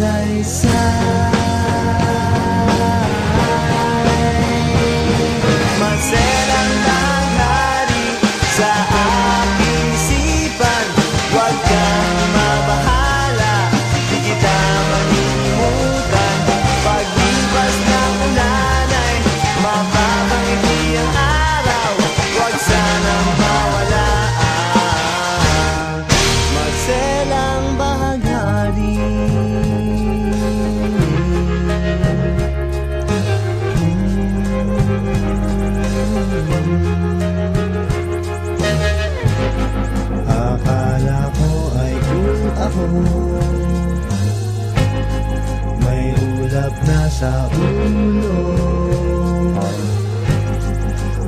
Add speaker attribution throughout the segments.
Speaker 1: rời xa. May ulap na sa ulo.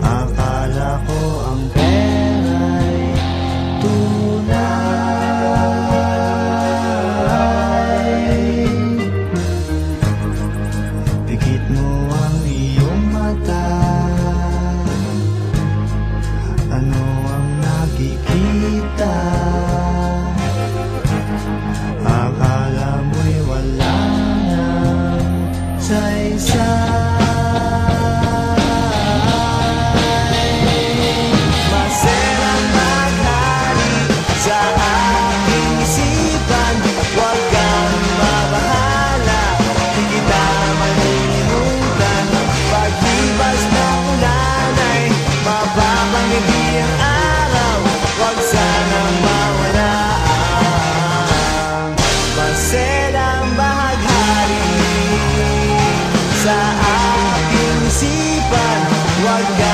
Speaker 1: Akala ko ang pera'y tunay. Pikit mo ang iyong mata. Ano ang nakikita
Speaker 2: Makin warga